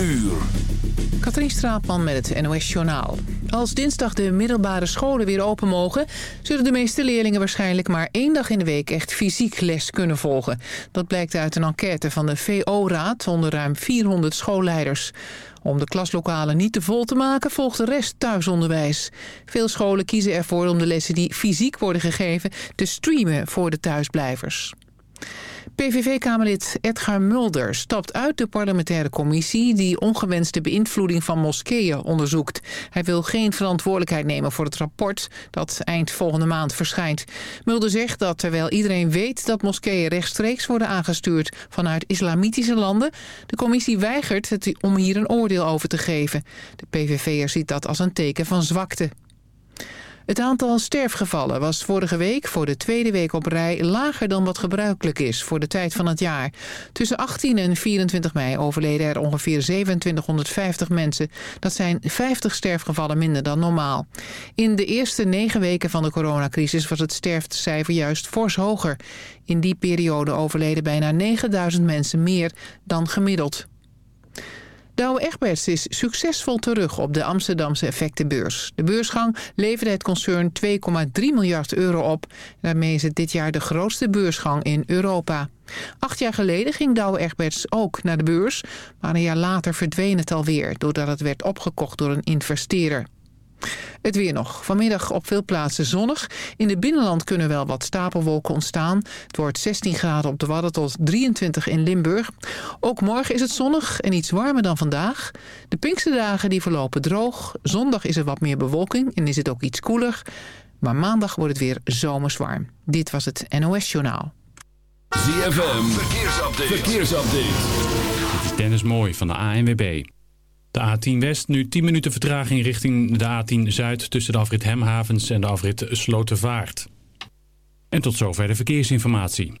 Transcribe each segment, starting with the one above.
uur. Katrien Straatman met het NOS Journaal. Als dinsdag de middelbare scholen weer open mogen... zullen de meeste leerlingen waarschijnlijk maar één dag in de week... echt fysiek les kunnen volgen. Dat blijkt uit een enquête van de VO-raad onder ruim 400 schoolleiders. Om de klaslokalen niet te vol te maken volgt de rest thuisonderwijs. Veel scholen kiezen ervoor om de lessen die fysiek worden gegeven... te streamen voor de thuisblijvers. PVV-kamerlid Edgar Mulder stapt uit de parlementaire commissie... die ongewenste beïnvloeding van moskeeën onderzoekt. Hij wil geen verantwoordelijkheid nemen voor het rapport... dat eind volgende maand verschijnt. Mulder zegt dat terwijl iedereen weet dat moskeeën rechtstreeks worden aangestuurd... vanuit islamitische landen, de commissie weigert het om hier een oordeel over te geven. De PVV'er ziet dat als een teken van zwakte. Het aantal sterfgevallen was vorige week voor de tweede week op rij lager dan wat gebruikelijk is voor de tijd van het jaar. Tussen 18 en 24 mei overleden er ongeveer 2750 mensen. Dat zijn 50 sterfgevallen minder dan normaal. In de eerste negen weken van de coronacrisis was het sterftecijfer juist fors hoger. In die periode overleden bijna 9000 mensen meer dan gemiddeld. Douwe Egberts is succesvol terug op de Amsterdamse effectenbeurs. De beursgang leverde het concern 2,3 miljard euro op. Daarmee is het dit jaar de grootste beursgang in Europa. Acht jaar geleden ging Douwe Egberts ook naar de beurs... maar een jaar later verdween het alweer... doordat het werd opgekocht door een investeerder. Het weer nog. Vanmiddag op veel plaatsen zonnig. In het binnenland kunnen wel wat stapelwolken ontstaan. Het wordt 16 graden op de Wadden tot 23 in Limburg. Ook morgen is het zonnig en iets warmer dan vandaag. De Pinkse dagen die verlopen droog. Zondag is er wat meer bewolking en is het ook iets koeler. Maar maandag wordt het weer zomers warm. Dit was het NOS Journaal. ZFM, verkeersupdate. verkeersupdate. Dit is Dennis Mooi van de ANWB. De A10 West, nu 10 minuten vertraging richting de A10 Zuid... tussen de afrit Hemhavens en de afrit Slotervaart. En tot zover de verkeersinformatie.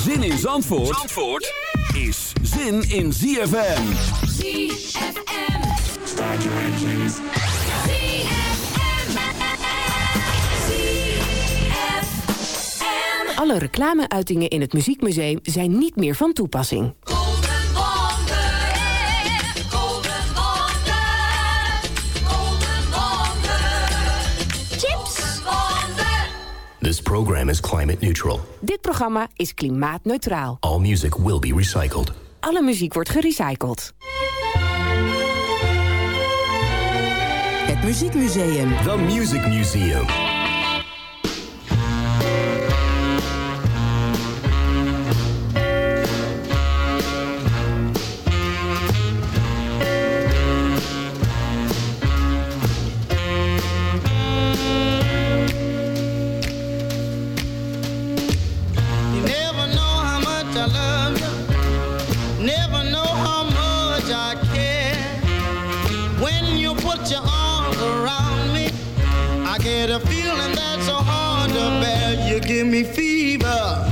Zin in Zandvoort, Zandvoort is zin in ZFM. ZFM. ZFM. Alle reclameuitingen in het Muziekmuseum zijn niet meer van toepassing. This program is climate neutral. Dit programma is klimaatneutraal. All music will be recycled. Alle muziek wordt gerecycled. Het Muziekmuseum. The Music Museum. Give me fever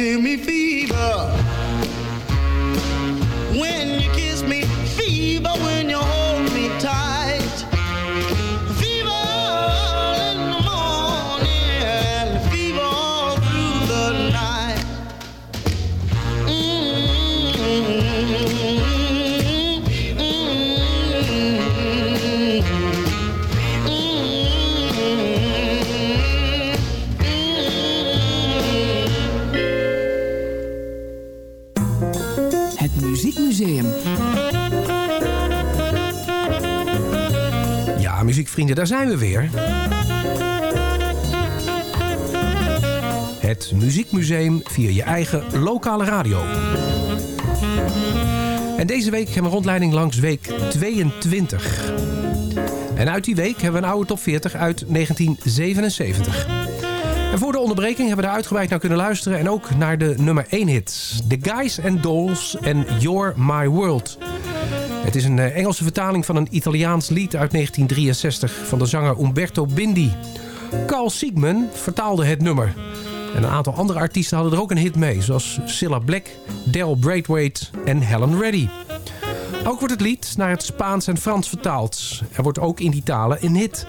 give me muziekvrienden, daar zijn we weer. Het Muziekmuseum via je eigen lokale radio. En deze week hebben we rondleiding langs week 22. En uit die week hebben we een oude top 40 uit 1977. En voor de onderbreking hebben we er uitgebreid naar kunnen luisteren... en ook naar de nummer 1 hits. The Guys and Dolls en You're My World. Het is een eh, Engelse vertaling van een Italiaans lied uit 1963... van de zanger Umberto Bindi. Carl Siegman vertaalde het nummer. En een aantal andere artiesten hadden er ook een hit mee... zoals Cilla Black, Daryl Braithwaite en Helen Reddy. Ook wordt het lied naar het Spaans en Frans vertaald. Er wordt ook in die talen een hit...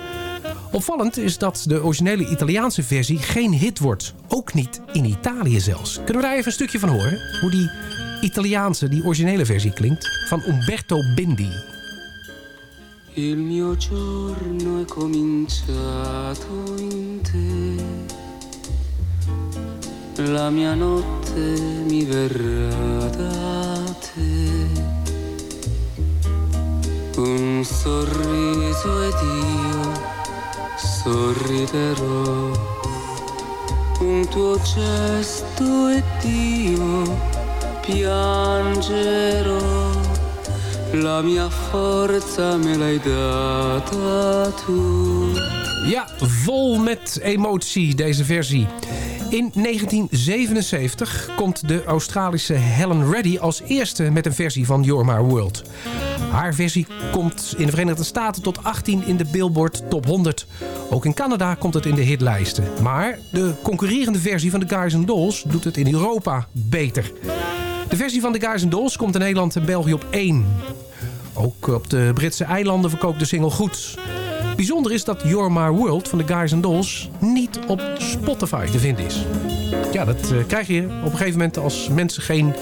Opvallend is dat de originele Italiaanse versie geen hit wordt. Ook niet in Italië zelfs. Kunnen we daar even een stukje van horen? Hoe die Italiaanse, die originele versie klinkt. Van Umberto Bindi. Il mio giorno è cominciato in te. La mia notte mi verrà da te. Un sorriso ed io sorriderò. Un tuo gesto ed io piangerò. La mia forza me l'hai data tu. Ja, vol met emotie deze versie. In 1977 komt de Australische Helen Reddy als eerste met een versie van You're My World. Haar versie komt in de Verenigde Staten tot 18 in de Billboard Top 100. Ook in Canada komt het in de hitlijsten. Maar de concurrerende versie van de Guys and Dolls doet het in Europa beter. De versie van de Guys and Dolls komt in Nederland en België op 1. Ook op de Britse eilanden verkoopt de single goed. Bijzonder is dat You're My World van de Guys and Dolls niet op Spotify te vinden is. Ja, dat eh, krijg je op een gegeven moment als mensen geen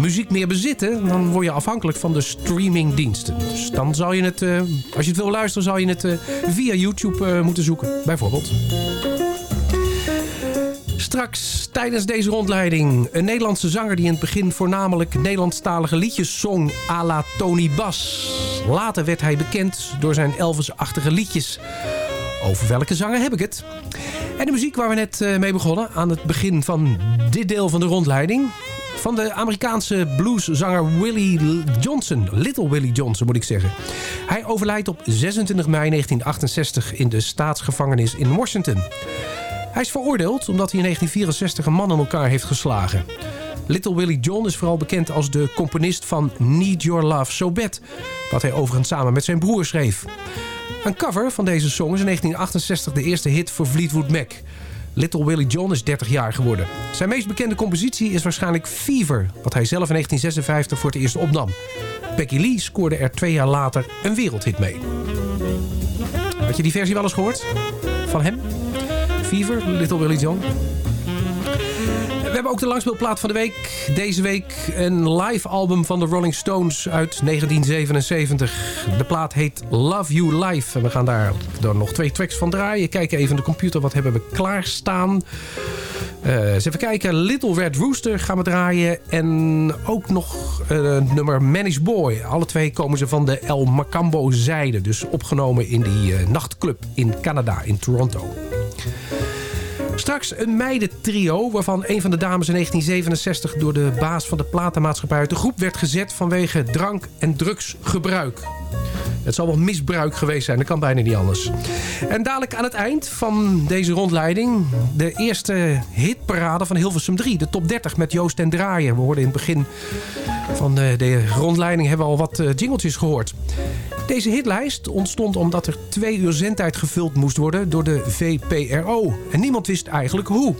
muziek meer bezitten. Dan word je afhankelijk van de streamingdiensten. Dus dan zou je het, eh, als je het wil luisteren, zou je het eh, via YouTube moeten zoeken. Bijvoorbeeld. Straks tijdens deze rondleiding een Nederlandse zanger die in het begin voornamelijk Nederlandstalige liedjes zong à la Tony Bas. Later werd hij bekend door zijn Elvis-achtige liedjes. Over welke zanger heb ik het? En de muziek waar we net eh, mee begonnen aan het begin van dit deel van de rondleiding van de Amerikaanse blueszanger Willie Johnson. Little Willie Johnson moet ik zeggen. Hij overlijdt op 26 mei 1968 in de staatsgevangenis in Washington. Hij is veroordeeld omdat hij in 1964 een man in elkaar heeft geslagen. Little Willie John is vooral bekend als de componist van Need Your Love So Bad... wat hij overigens samen met zijn broer schreef. Een cover van deze song is in 1968 de eerste hit voor Fleetwood Mac. Little Willie John is 30 jaar geworden. Zijn meest bekende compositie is waarschijnlijk Fever... wat hij zelf in 1956 voor het eerst opnam. Becky Lee scoorde er twee jaar later een wereldhit mee. Had je die versie wel eens gehoord? Van hem? Fever, Little Willie John? We hebben ook de langspeelplaat van de week. Deze week een live album van de Rolling Stones uit 1977. De plaat heet Love You Live. En we gaan daar dan nog twee tracks van draaien. Kijken even in de computer, wat hebben we klaarstaan. Eh eens even kijken. Little Red Rooster gaan we draaien. En ook nog eh, het nummer Manish Boy. Alle twee komen ze van de El Macambo zijde. Dus opgenomen in die eh, nachtclub in Canada, in Toronto. Straks een meidentrio waarvan een van de dames in 1967 door de baas van de platenmaatschappij uit de groep werd gezet vanwege drank- en drugsgebruik. Het zal wel misbruik geweest zijn, dat kan bijna niet anders. En dadelijk aan het eind van deze rondleiding... de eerste hitparade van Hilversum 3. De top 30 met Joost en Draaien. We hoorden in het begin van eh, de rondleiding hebben we al wat eh, jingletjes gehoord. Deze hitlijst ontstond omdat er twee uur zendtijd gevuld moest worden door de VPRO. En niemand wist eigenlijk hoe.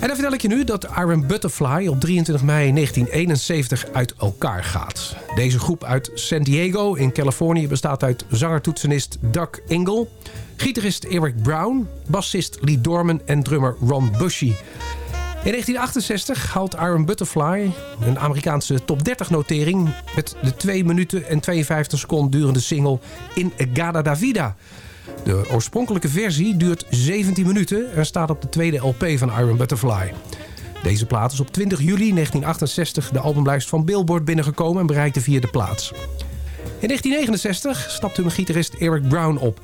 En dan vertel ik je nu dat Iron Butterfly op 23 mei 1971 uit elkaar gaat. Deze groep uit San Diego in Californië bestaat uit zangertoetsenist Doug Ingle, gitarist Eric Brown, bassist Lee Dorman en drummer Ron Bushy. In 1968 haalt Iron Butterfly een Amerikaanse top 30 notering... met de 2 minuten en 52 seconden durende single In Gada da Vida. De oorspronkelijke versie duurt 17 minuten en staat op de tweede LP van Iron Butterfly. Deze plaat is op 20 juli 1968 de albumlijst van Billboard binnengekomen en bereikte vierde plaats. In 1969 stapte een gitarist Eric Brown op.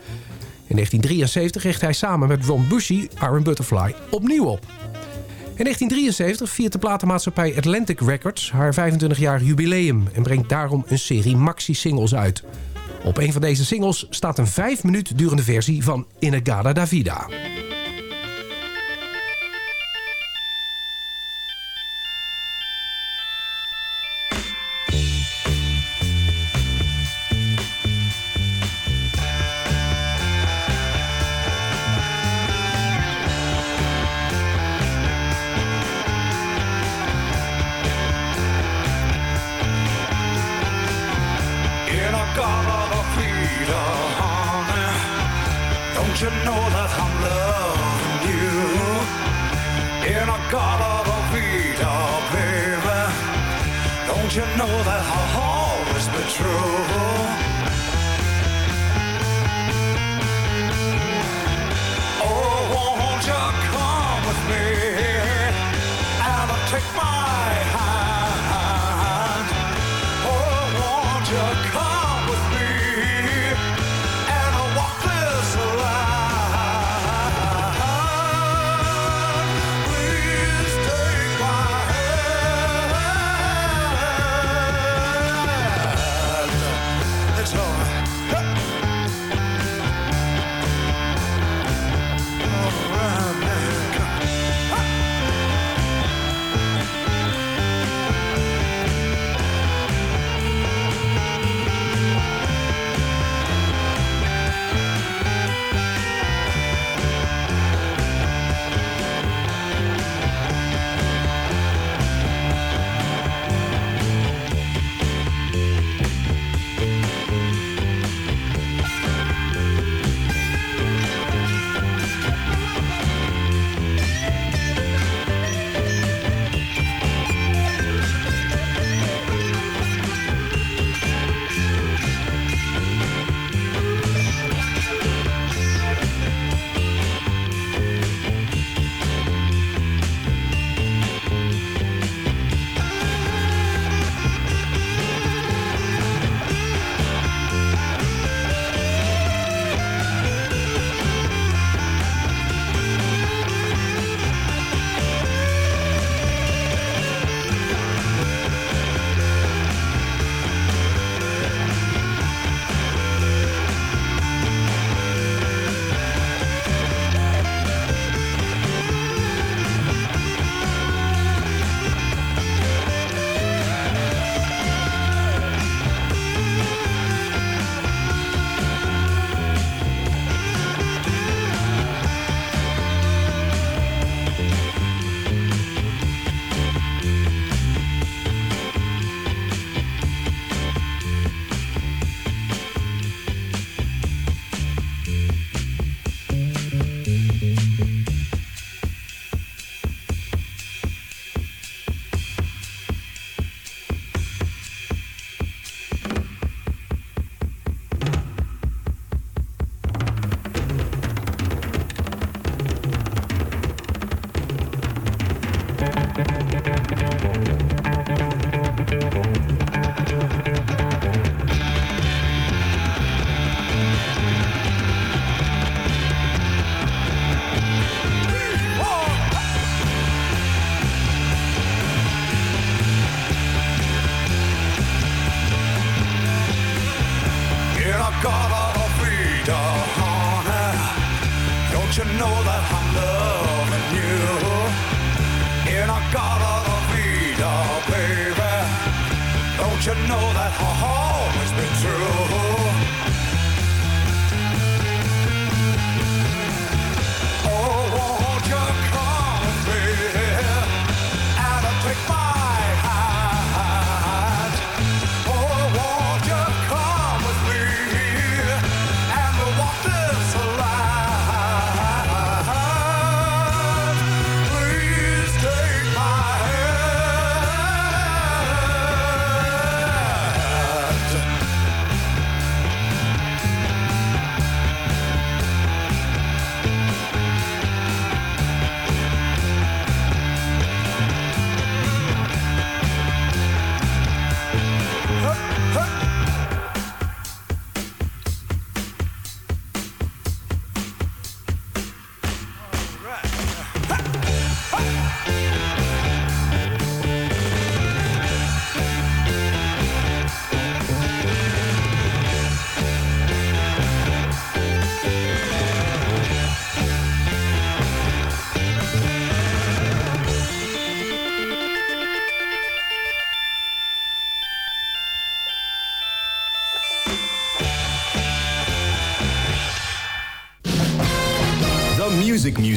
In 1973 richt hij samen met Ron Bushy Iron Butterfly opnieuw op. In 1973 viert de platenmaatschappij Atlantic Records haar 25-jarig jubileum... en brengt daarom een serie maxi-singles uit. Op een van deze singles staat een 5 minuut durende versie van Inagada da don't you know that I'm loving you? In a garden of Peter, baby, don't you know that I'll always be true? Oh, won't you come with me and take my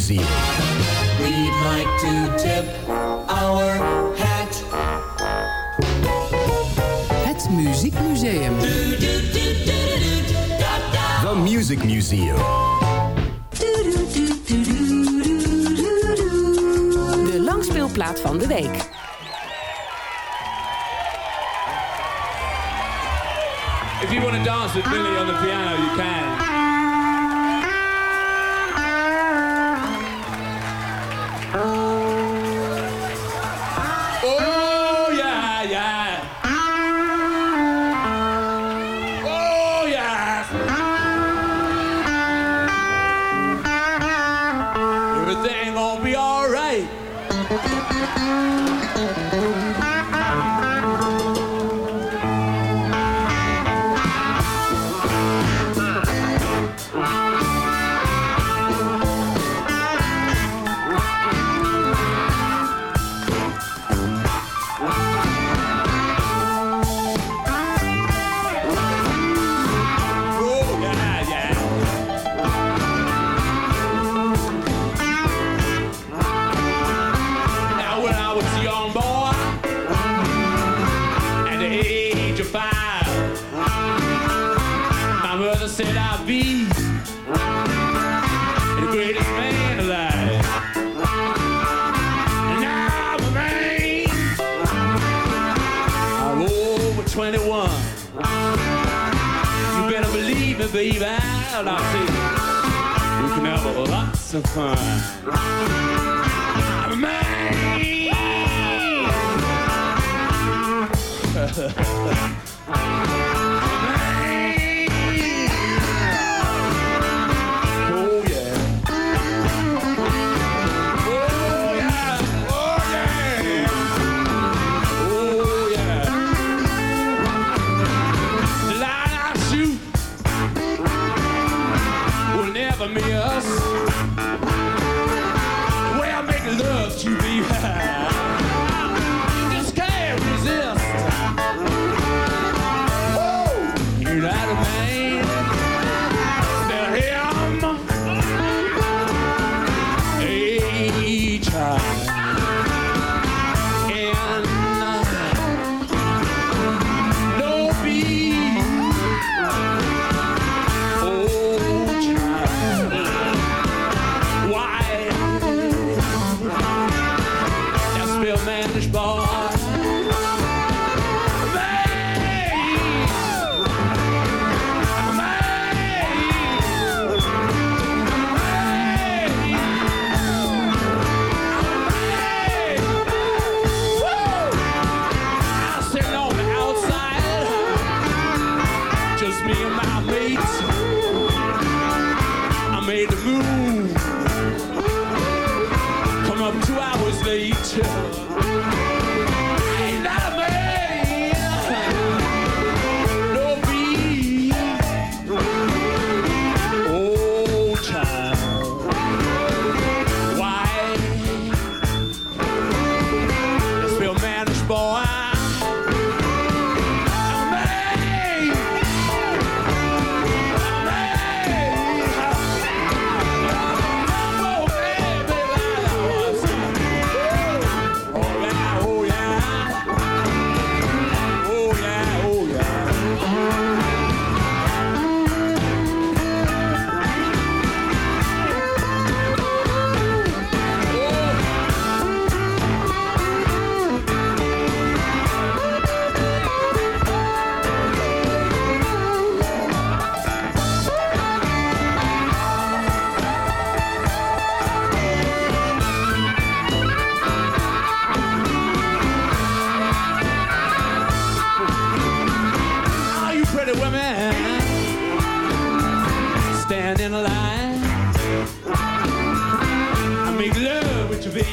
Music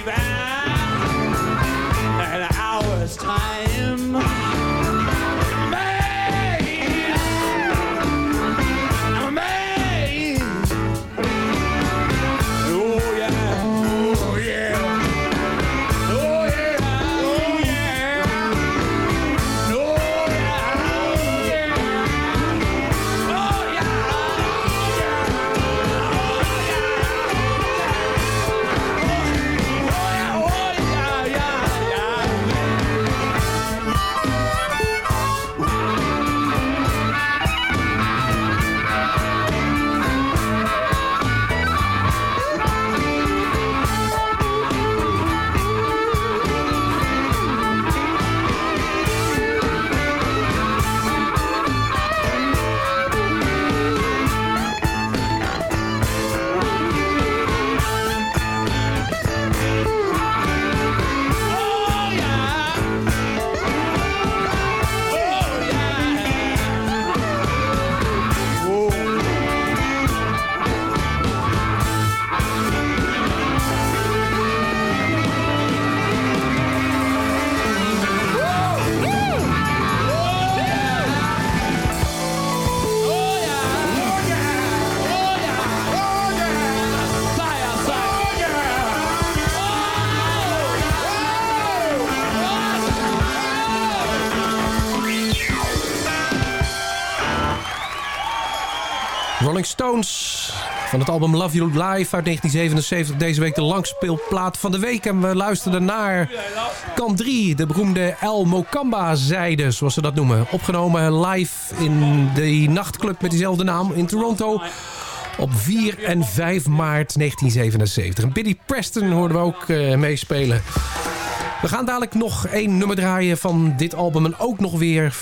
back Stones van het album Love You Live uit 1977. Deze week de langspeelplaat van de week. En we luisterden naar kant 3, de beroemde El Mokamba-zijde, zoals ze dat noemen. Opgenomen live in de nachtclub met diezelfde naam in Toronto. Op 4 en 5 maart 1977. En Billy Preston hoorden we ook eh, meespelen. We gaan dadelijk nog één nummer draaien van dit album. En ook nog weer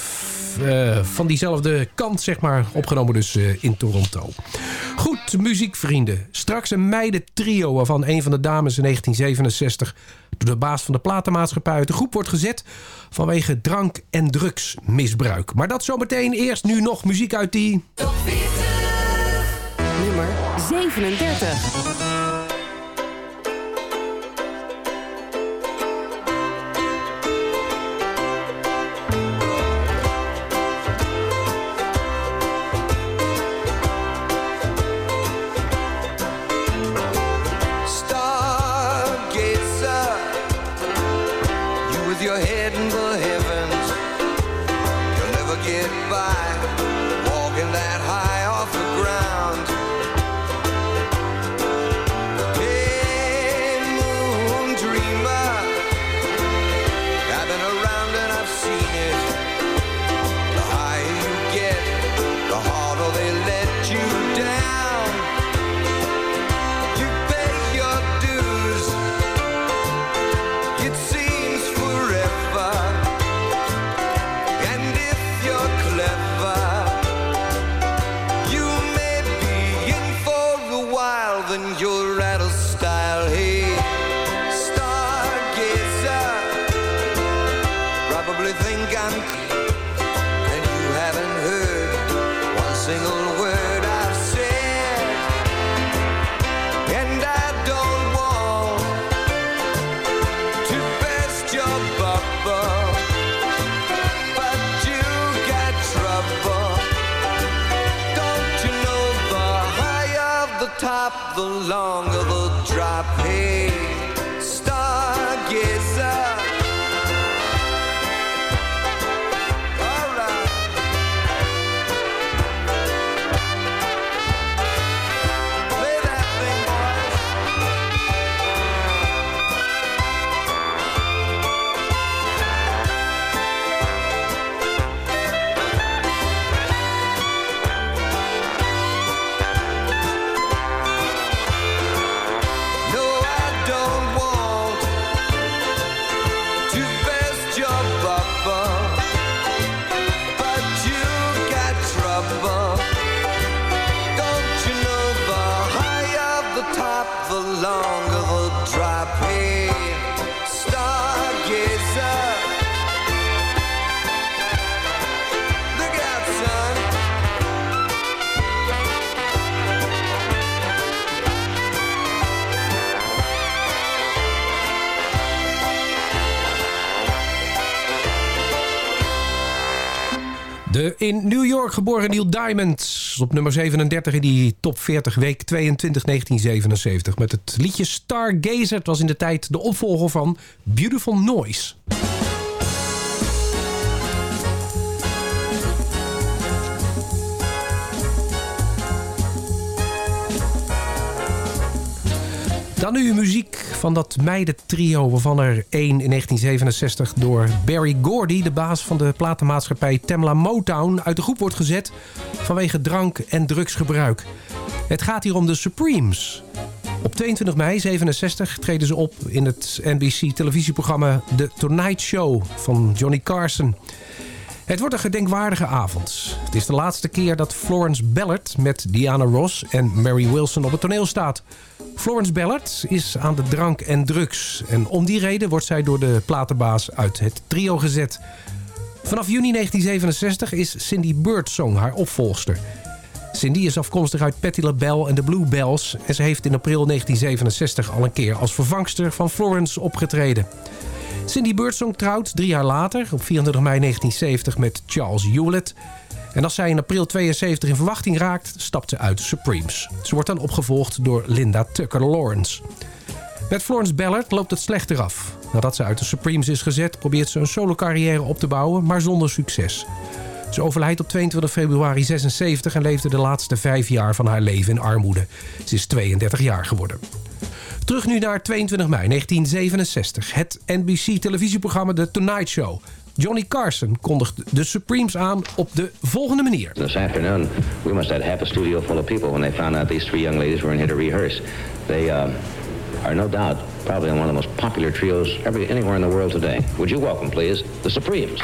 eh, van diezelfde kant, zeg maar. Opgenomen dus eh, in Toronto. Goed, muziekvrienden. Straks een meidentrio waarvan een van de dames in 1967... door de baas van de platenmaatschappij uit de groep wordt gezet... vanwege drank- en drugsmisbruik. Maar dat zometeen. Eerst nu nog muziek uit die... Nummer 37. Single word I've said. And I don't want to burst your bubble, but you got trouble. Don't you know the higher the top, the longer the drop? Hey, in New York geboren Neil Diamond. Op nummer 37 in die top 40 week 22 1977. Met het liedje Stargazer. Het was in de tijd de opvolger van Beautiful Noise. Dan nu muziek van dat meidentrio... waarvan er één in 1967 door Barry Gordy... de baas van de platenmaatschappij Tamla Motown... uit de groep wordt gezet vanwege drank- en drugsgebruik. Het gaat hier om de Supremes. Op 22 mei 67 treden ze op in het NBC-televisieprogramma The Tonight Show van Johnny Carson... Het wordt een gedenkwaardige avond. Het is de laatste keer dat Florence Ballard met Diana Ross en Mary Wilson op het toneel staat. Florence Ballard is aan de drank en drugs. En om die reden wordt zij door de platenbaas uit het trio gezet. Vanaf juni 1967 is Cindy Birdsong haar opvolgster. Cindy is afkomstig uit Patti LaBelle en de Bluebells... en ze heeft in april 1967 al een keer als vervangster van Florence opgetreden. Cindy Birdsong trouwt drie jaar later, op 24 mei 1970, met Charles Hewlett. En als zij in april 72 in verwachting raakt, stapt ze uit de Supremes. Ze wordt dan opgevolgd door Linda Tucker Lawrence. Met Florence Ballard loopt het slechter af. Nadat ze uit de Supremes is gezet, probeert ze een solo carrière op te bouwen, maar zonder succes. Ze overlijdt op 22 februari 76 en leefde de laatste vijf jaar van haar leven in armoede. Ze is 32 jaar geworden. Terug nu naar 22 mei 1967. Het NBC-televisieprogramma The Tonight Show. Johnny Carson kondigt de Supremes aan op de volgende manier. This afternoon, we must have half a studio full of people when they found out these three young ladies were in here to rehearse. They um, are no doubt probably one of the most popular trios anywhere in the world today. Would you welcome, please, the Supremes?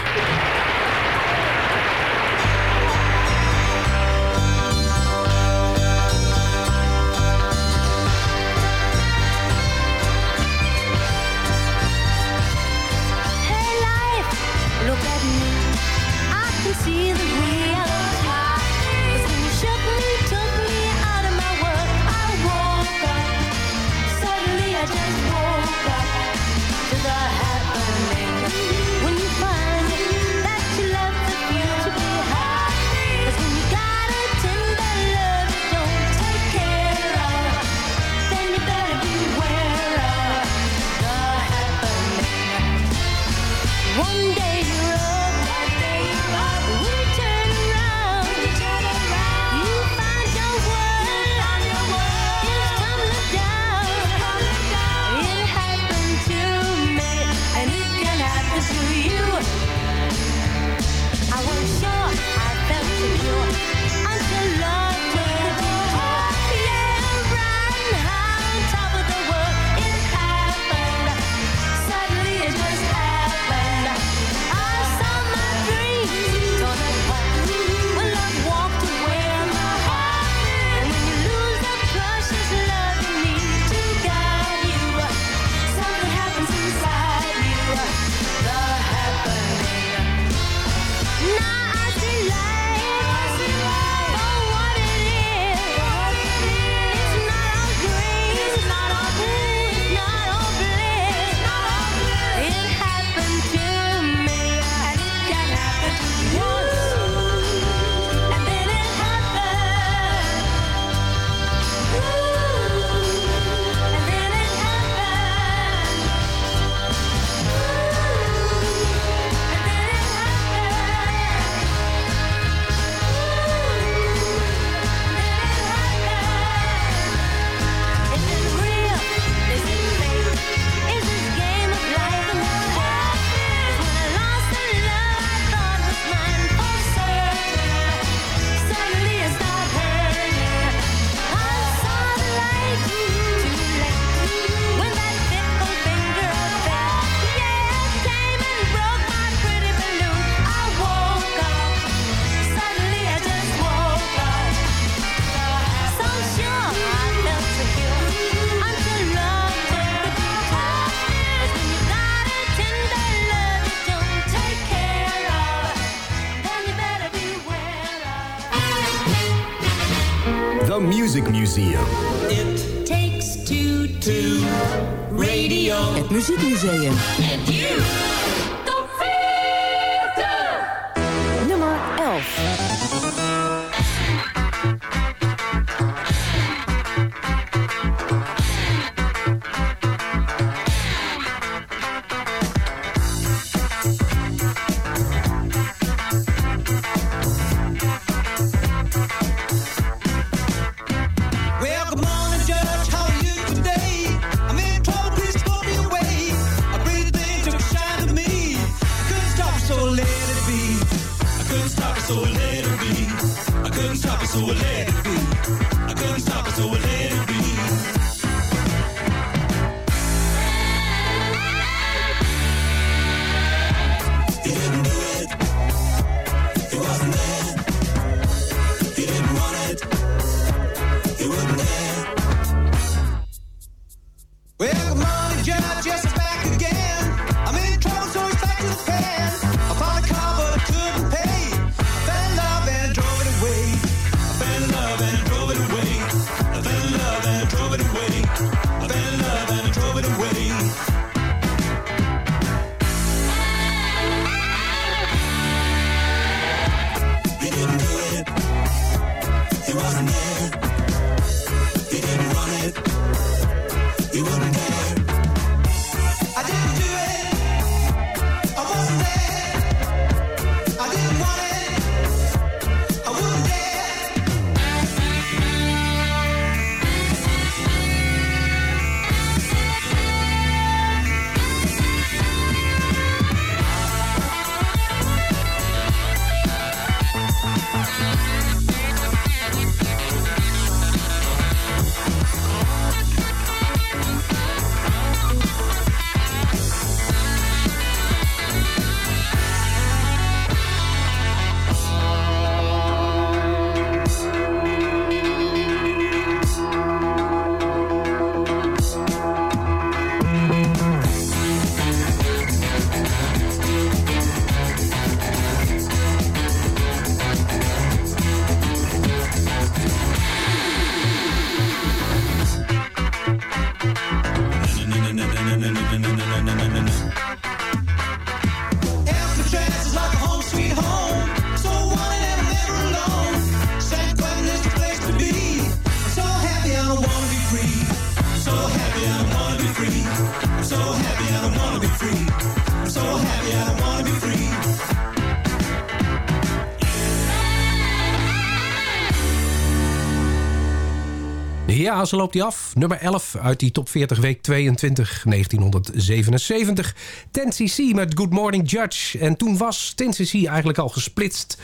Ja, loopt hij af. Nummer 11 uit die top 40 week 22 1977. 10cc met Good Morning Judge. En toen was 10cc eigenlijk al gesplitst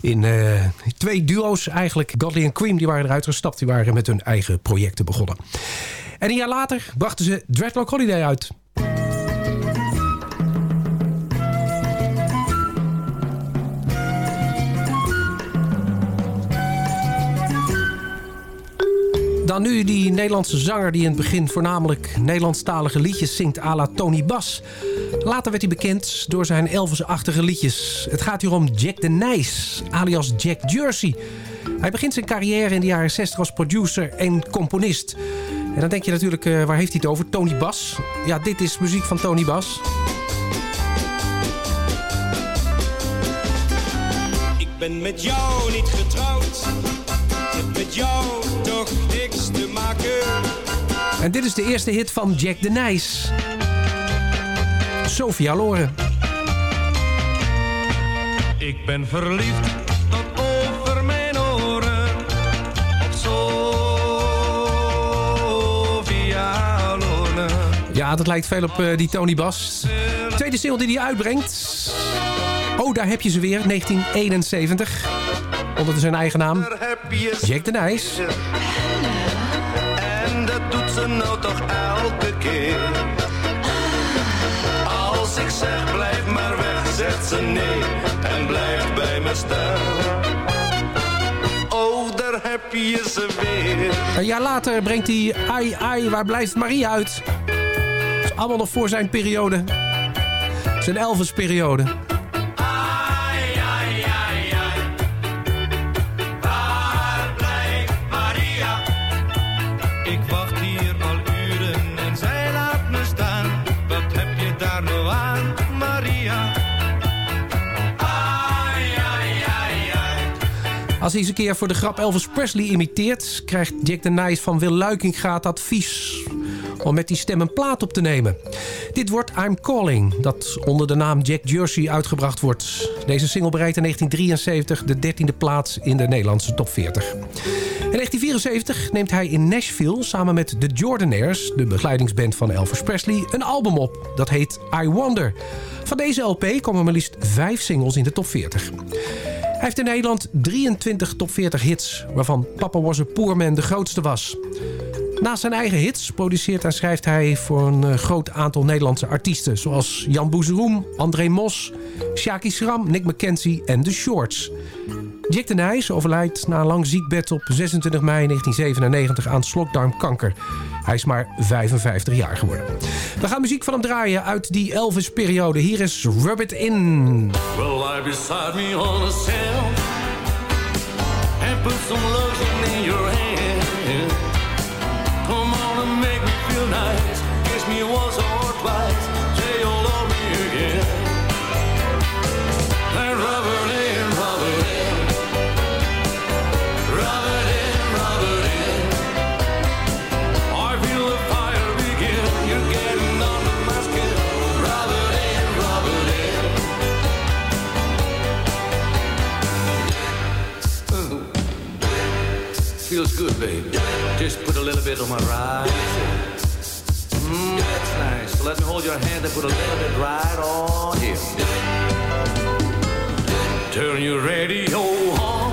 in eh, twee duo's eigenlijk. Godley en Cream die waren eruit gestapt. Die waren met hun eigen projecten begonnen. En een jaar later brachten ze Dreadlock Holiday uit. Dan nu die Nederlandse zanger die in het begin voornamelijk Nederlandstalige liedjes zingt à la Tony Bas. Later werd hij bekend door zijn Elvis-achtige liedjes. Het gaat hier om Jack de Nijs, alias Jack Jersey. Hij begint zijn carrière in de jaren 60 als producer en componist. En dan denk je natuurlijk, eh, waar heeft hij het over? Tony Bas. Ja, dit is muziek van Tony Bas. Ik ben met jou niet getrouwd. Heb met jou En dit is de eerste hit van Jack de Nijs. Sophia Loren. Ik ben verliefd over mijn oren. Loren. Ja, dat lijkt veel op eh, die Tony Bas. Tweede single die hij uitbrengt. Oh, daar heb je ze weer, 1971. Onder zijn eigen naam. Jack de Nijs. Keer. Als ik zeg blijf maar weg, zegt ze nee en blijft bij me staan. Oh, daar heb je ze weer. Een jaar later brengt hij Ai Ai, waar blijft Marie uit? Dat is allemaal nog voor zijn periode. Zijn Elvis-periode. Als hij eens een keer voor de grap Elvis Presley imiteert... krijgt Jack de Nijs van Wil Luikinga advies... om met die stem een plaat op te nemen. Dit wordt I'm Calling, dat onder de naam Jack Jersey uitgebracht wordt. Deze single bereikt in 1973 de 13e plaats in de Nederlandse top 40. In 1974 neemt hij in Nashville samen met de Jordanaires... de begeleidingsband van Elvis Presley, een album op. Dat heet I Wonder. Van deze LP komen maar liefst vijf singles in de top 40. Hij heeft in Nederland 23 top 40 hits, waarvan Papa Was a Poor Man de grootste was. Naast zijn eigen hits produceert en schrijft hij voor een eh, groot aantal Nederlandse artiesten... zoals Jan Boezeroem, André Mos, Shaki Schram, Nick McKenzie en The Shorts. Jack de Nijs overlijdt na een lang ziekbed op 26 mei 1997 aan slokdarmkanker. Hij is maar 55 jaar geworden. We gaan muziek van hem draaien uit die Elvis-periode. Hier is Rub It In. Well, beside me on a And put some lotion in your. bit on my right. Mm, that's nice. So let me hold your hand and put a little bit right on here. Turn your radio on.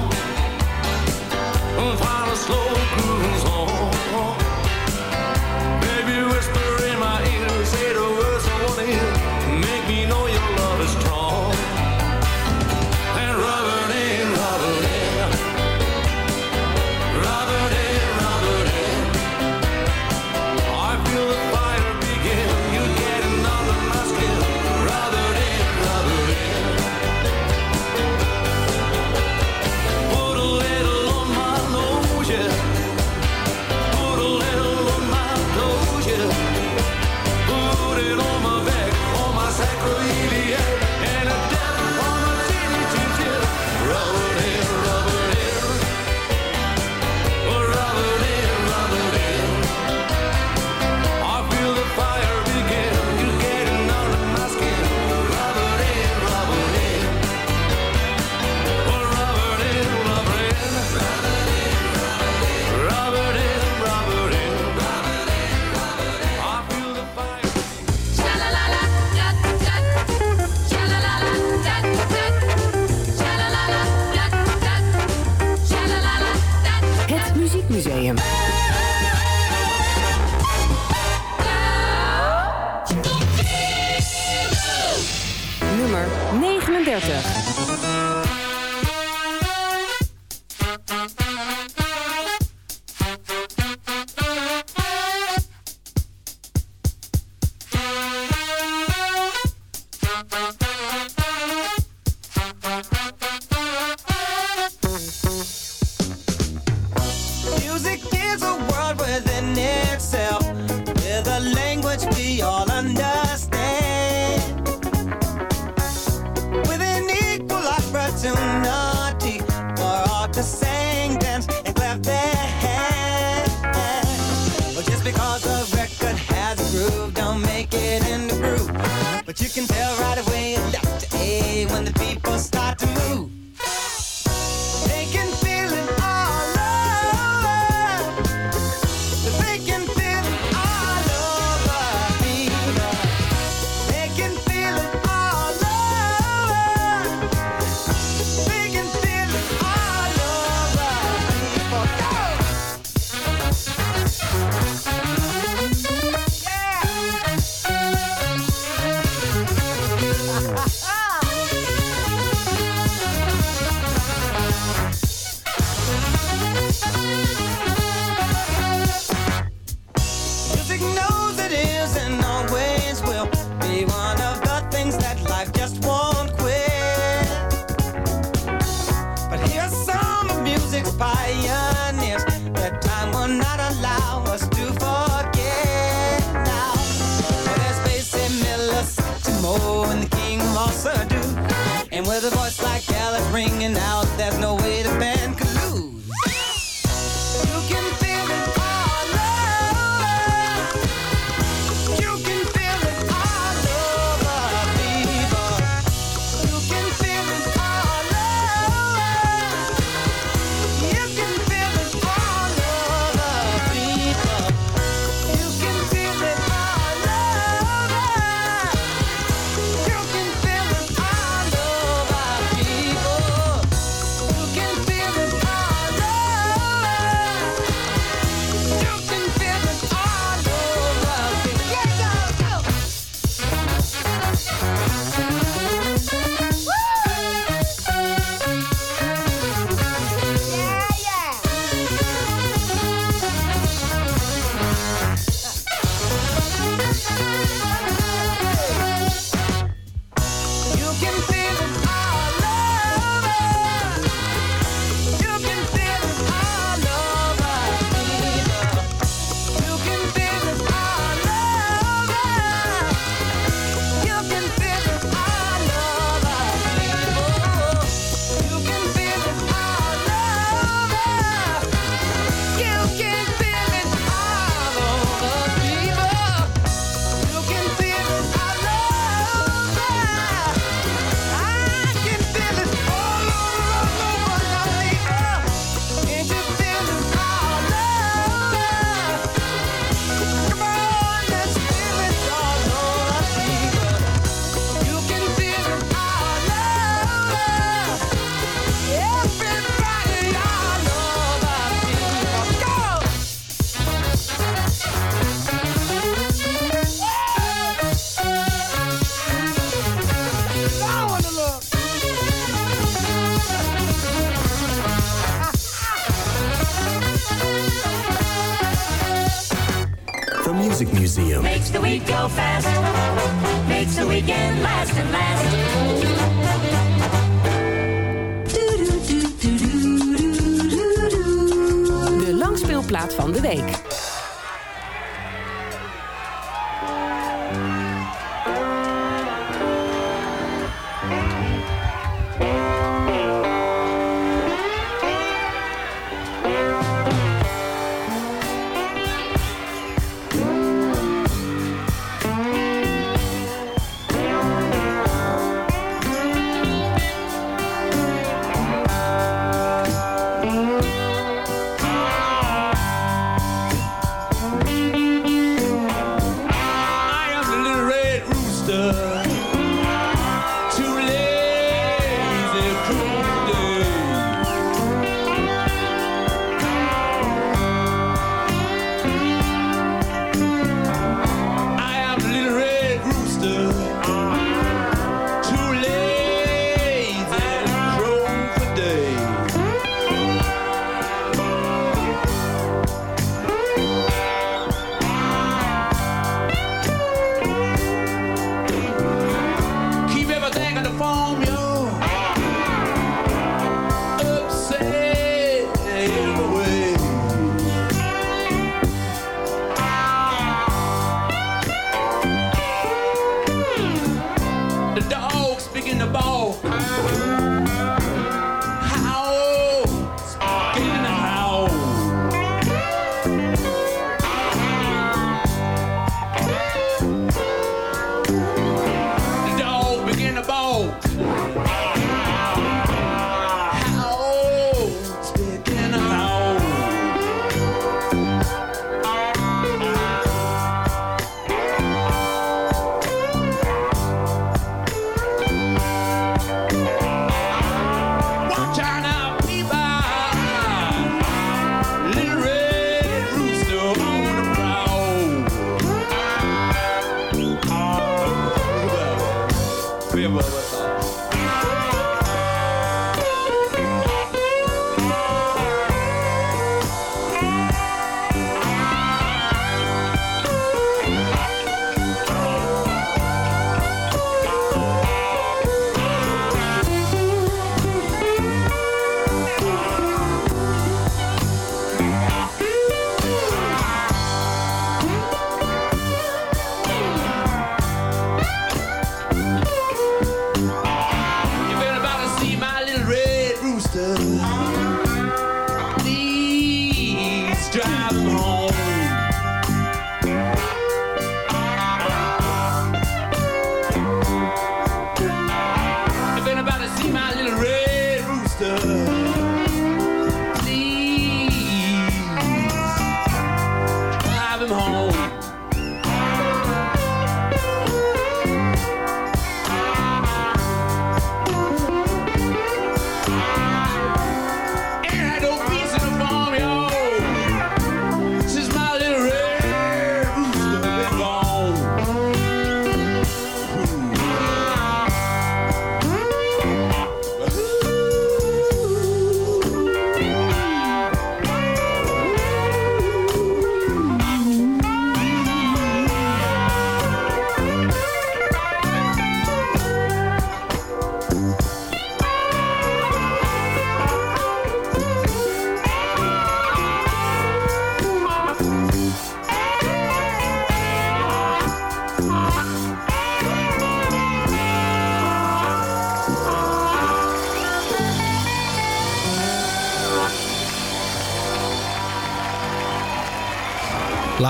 Van de week.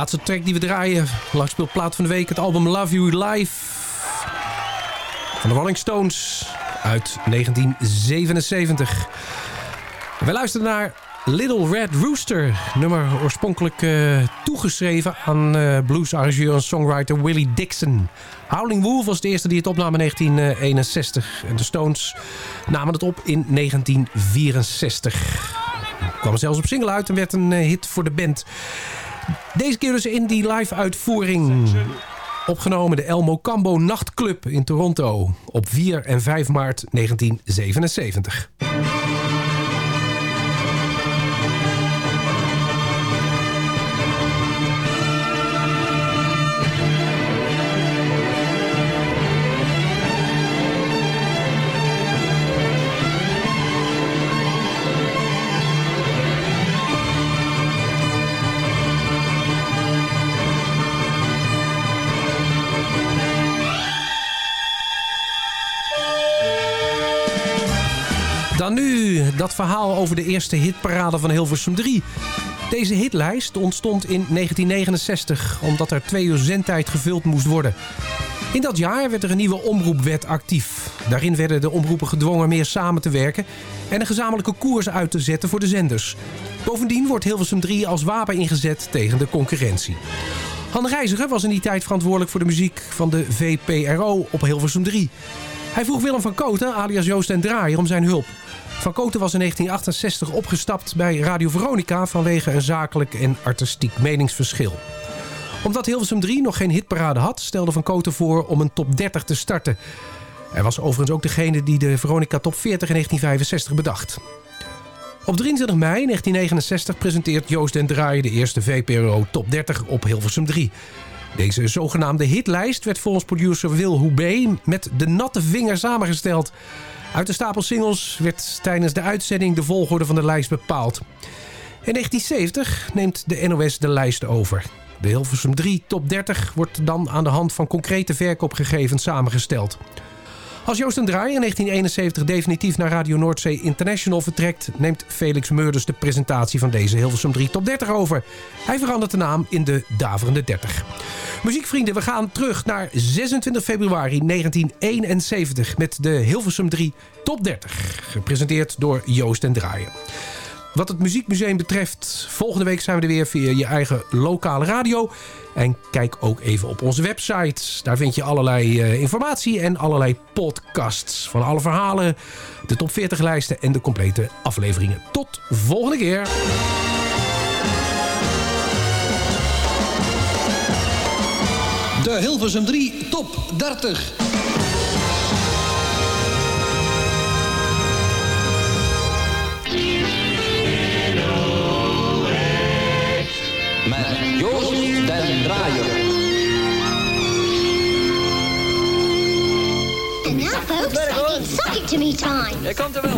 Laatste track die we draaien. Langspeelplaat van de week. Het album Love You Live. Van de Rolling Stones. Uit 1977. We luisteren naar Little Red Rooster. Nummer oorspronkelijk eh, toegeschreven aan eh blues-arrangeur en songwriter Willie Dixon. Howling Wolf was de eerste die het opnam in 1961. En de Stones namen het op in 1964. Kwam zelfs op single uit en werd een eh, hit voor de band. Deze keer dus in die live uitvoering. Opgenomen de El Mocambo Nachtclub in Toronto. Op 4 en 5 maart 1977. Dat verhaal over de eerste hitparade van Hilversum 3. Deze hitlijst ontstond in 1969 omdat er twee uur zendtijd gevuld moest worden. In dat jaar werd er een nieuwe omroepwet actief. Daarin werden de omroepen gedwongen meer samen te werken en een gezamenlijke koers uit te zetten voor de zenders. Bovendien wordt Hilversum 3 als wapen ingezet tegen de concurrentie. Han Reiziger was in die tijd verantwoordelijk voor de muziek van de VPRO op Hilversum 3. Hij vroeg Willem van Koten, alias Joost en Draaier, om zijn hulp. Van Koten was in 1968 opgestapt bij Radio Veronica vanwege een zakelijk en artistiek meningsverschil. Omdat Hilversum 3 nog geen hitparade had, stelde Van Koten voor om een top 30 te starten. Hij was overigens ook degene die de Veronica Top 40 in 1965 bedacht. Op 23 mei 1969 presenteert Joost den Draaier de eerste VPRO Top 30 op Hilversum 3. Deze zogenaamde hitlijst werd volgens producer Wil Houbé met de natte vinger samengesteld. Uit de stapel singles werd tijdens de uitzending de volgorde van de lijst bepaald. In 1970 neemt de NOS de lijst over. De Hilversum 3 Top 30 wordt dan aan de hand van concrete verkoopgegevens samengesteld. Als Joost en Draai in 1971 definitief naar Radio Noordzee International vertrekt... neemt Felix Meurders de presentatie van deze Hilversum 3 Top 30 over. Hij verandert de naam in de Daverende 30. Muziekvrienden, we gaan terug naar 26 februari 1971... met de Hilversum 3 Top 30. Gepresenteerd door Joost en Draaien. Wat het Muziekmuseum betreft, volgende week zijn we er weer via je eigen lokale radio. En kijk ook even op onze website. Daar vind je allerlei eh, informatie en allerlei podcasts. Van alle verhalen, de top 40 lijsten en de complete afleveringen. Tot volgende keer. De Hilversum 3 Top 30. It's Suck It To Me time. Jij komt er wel.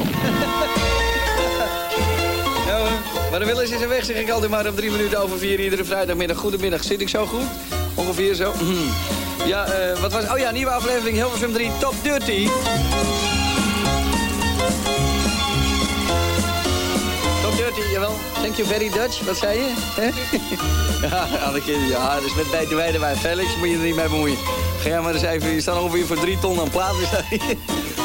ja hoor, maar de Willis is er weg, zeg ik altijd maar om drie minuten over vier iedere vrijdagmiddag. Goedemiddag, zit ik zo goed? Ongeveer zo. Mhm. Ja, eh, wat was... Oh ja, nieuwe aflevering Hilversum 3 Top 30. Top 30, jawel. Thank you very Dutch. Wat zei je? Ja, Anneke, ja, dus met bij de wijde bij Felix moet je er niet mee bemoeien. Jij maar eens even, je staat ongeveer voor drie ton aan plaat. Dus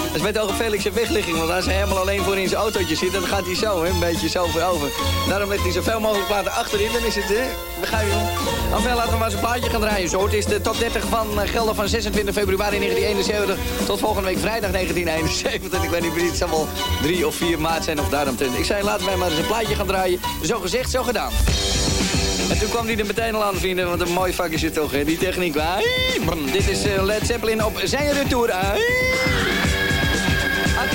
dat is met ogen Felix een wegligging, want als hij helemaal alleen voor in zijn autootje zit, dan gaat hij zo, hè, een beetje zo voor over. Daarom legt hij zoveel mogelijk platen achterin, dan is het, hè, begrijp je. Enfin, laten we maar eens een plaatje gaan draaien. Zo, het is de top 30 van eh, Gelder van 26 februari 1971 tot volgende week vrijdag 1971. Ik weet niet precies, het zal wel 3 of 4 maart zijn of daaromtrent. Ik zei, laten wij maar eens een plaatje gaan draaien. Zo gezegd, zo gedaan. En toen kwam hij er meteen al aan, vrienden, want een mooi vak is het toch? Die techniek. Brum. Dit is eh, Led Zeppelin op zijn retour.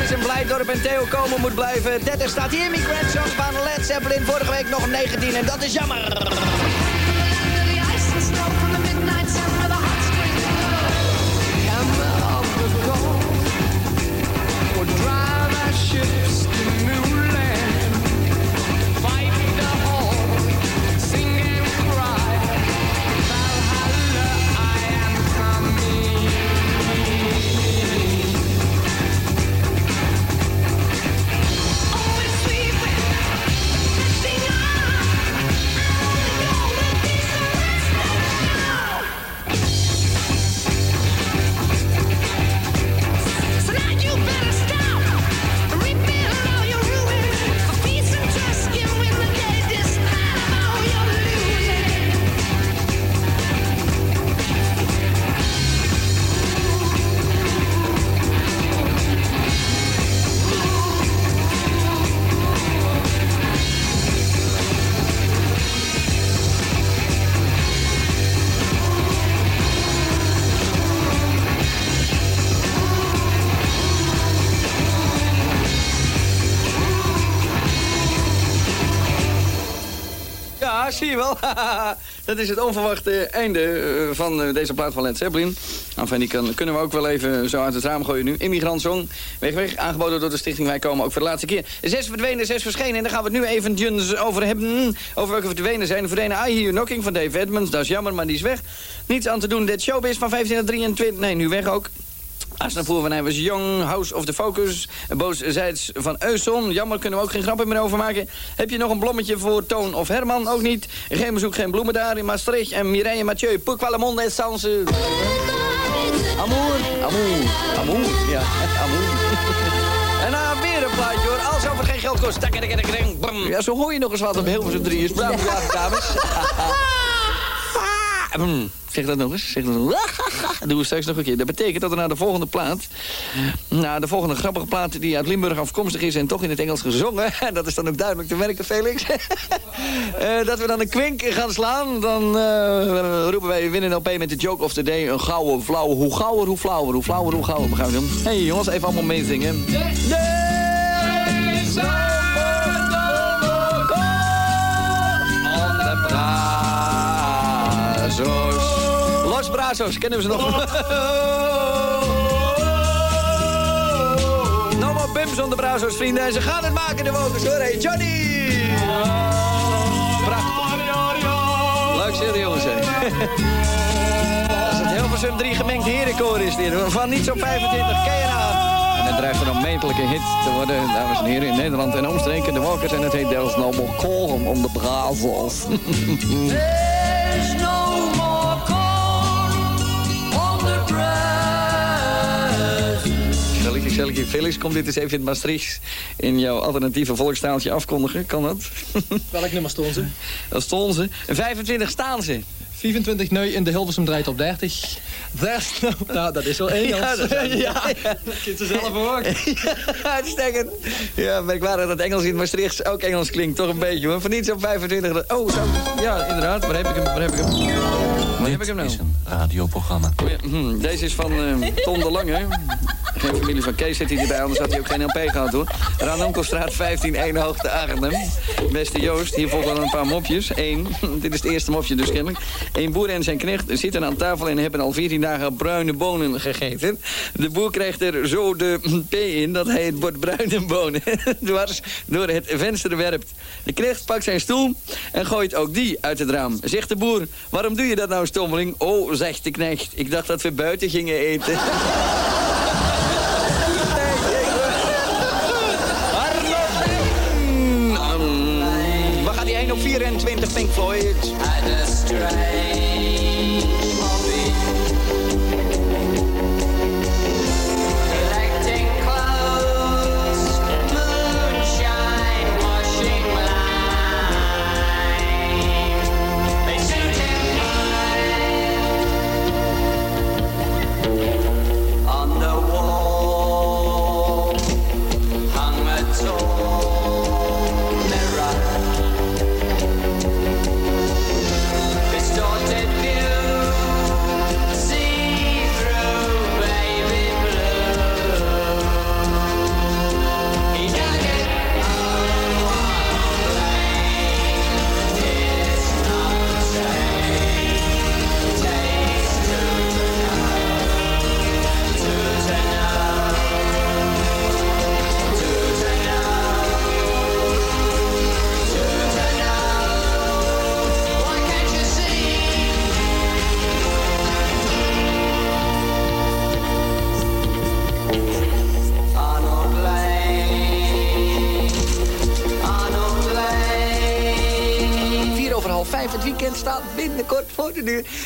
Is een Blijdorp en Theo komen moet blijven. 30 staat hier, Migrant Song van Led Zeppelin. Vorige week nog 19 en dat is jammer. dat is het onverwachte einde eh, van eh, deze plaat van Led Zeppelin. Enfin, die kan, kunnen we ook wel even zo uit het raam gooien nu. Immigrant Song, weg weg, aangeboden door de stichting Wij Komen ook voor de laatste keer. Zes verdwenen, zes verschenen. En daar gaan we het nu eventjes over hebben. Over welke verdwenen zijn. Verdwenen I Hear Knocking van Dave Edmonds. Dat is jammer, maar die is weg. Niets aan te doen. Dit showbiz van 1523. Nee, nu weg ook. Asnavoer van hij was Young, House of the Focus. Booszijds van Euson. Jammer, kunnen we ook geen grappen meer over maken. Heb je nog een blommetje voor Toon of Herman? Ook niet. Geen bezoek, geen bloemen daar in Maastricht. En Mireille Mathieu, Pourquoi le monde est sans... Amour, amour, amour. Ja, amour. En dan weer een plaatje hoor. Alsof het geen geld kost. Takkedekkedekkedeng, bam. Ja, zo hoor je nog eens wat op Hilversum 3 is. Bravo, ja, dames. Zeg dat nog eens. Zeg dat nog eens. Doen we straks nog een keer. Dat betekent dat we naar de volgende plaat... naar de volgende grappige plaat die uit Limburg afkomstig is... en toch in het Engels gezongen. En dat is dan ook duidelijk te merken, Felix. Eh, dat we dan een kwink gaan slaan. Dan eh, roepen wij winnen LP met de joke of the day. Een gouden, flauwe, hoe gauwer, hoe flauwer. Hoe flauwer, hoe gauwer. Gaan we doen. Hé hey, jongens, even allemaal meezingen. Brazos. Los Brazos, kennen we ze nog? no more bims on de Brazos, vrienden. En ze gaan het maken, de wokers, hoor. Hey, Johnny! Prachtig. Leuk zitten, jongens. Dat is het Hilversum 3 gemengd herenkoor is dit. Van niets op 25, ken je aan. En het dreigt een onmetelijke hit te worden, dames en heren, in Nederland en omstreken. De Walkers en het heet Dels No More Call om de Brazos. Felix, kom dit eens even in het Maastricht in jouw alternatieve volkstaaltje afkondigen. Kan dat? Welk nummer stonden ze? Dat stonden ze. 25 staan ze. 24 nu in de Hilversum draait op 30. There's no... Nou, dat is wel Engels. Ja, dat, is- ja. dat ze zelf ook. Ja, uitstekend. Ja, merkwaardig dat Engels in het Maastricht ook Engels klinkt. Toch een beetje hoor. Van niets op 25. dat- Oh, zo. Ja, inderdaad. Waar heb ik hem? Waar heb ik hem? Waar heb ik hem nou? radioprogramma. Oh ja, hm, Deze is van eh, Tom de Lange. Geen familie van Kees zit hij erbij, anders had hij ook geen LP gehad hoor. Ranonkelstraat 15, 1 hoogte Arnhem. Beste Joost, hier volgen een paar mopjes. Eén, dit is het eerste mopje dus kennelijk. Een boer en zijn knecht zitten aan tafel en hebben al 14 dagen bruine bonen gegeten. De boer krijgt er zo de P in dat hij het bord bruine bonen dwars door het venster werpt. De knecht pakt zijn stoel en gooit ook die uit het raam. Zegt de boer, waarom doe je dat nou stommeling? Oh, zegt de knecht, ik dacht dat we buiten gingen eten. Waar gaat die 1 op 24 Pink Floyd?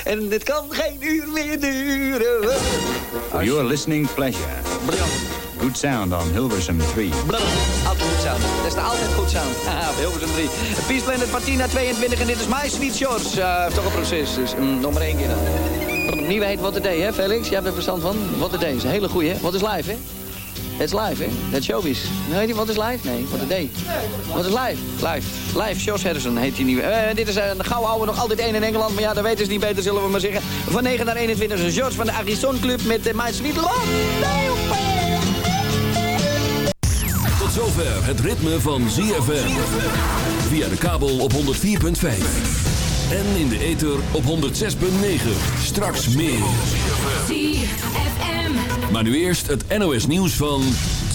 En het kan geen uur meer duren. For your listening pleasure. Good sound on Hilversum 3. Altijd goed sound. Dat is er altijd goed sound. Haha, Hilversum 3. Peace Planet Martina 22 en dit is My Sweet Shorts. Uh, heeft toch een proces, dus mm, nog maar één keer dan. Nieuwe heet What a Day, hè Felix? Jij hebt er verstand van. What a Day is een hele goeie, hè? Wat is live, hè? Het is live, hè? Dat is showbiz. Nee, wat is live? Nee, What a Day. Wat is live? Live. Live, Jos Harrison heet die nieuwe. Eh, dit is een gouden oude, nog altijd één in Engeland. Maar ja, dat weten ze niet beter, zullen we maar zeggen. Van 9 naar 21 is George van de Arizon Club met uh, My Sweet Love. Tot zover het ritme van ZFM. Via de kabel op 104.5. En in de ether op 106.9. Straks meer. ZFM. Maar nu eerst het NOS nieuws van...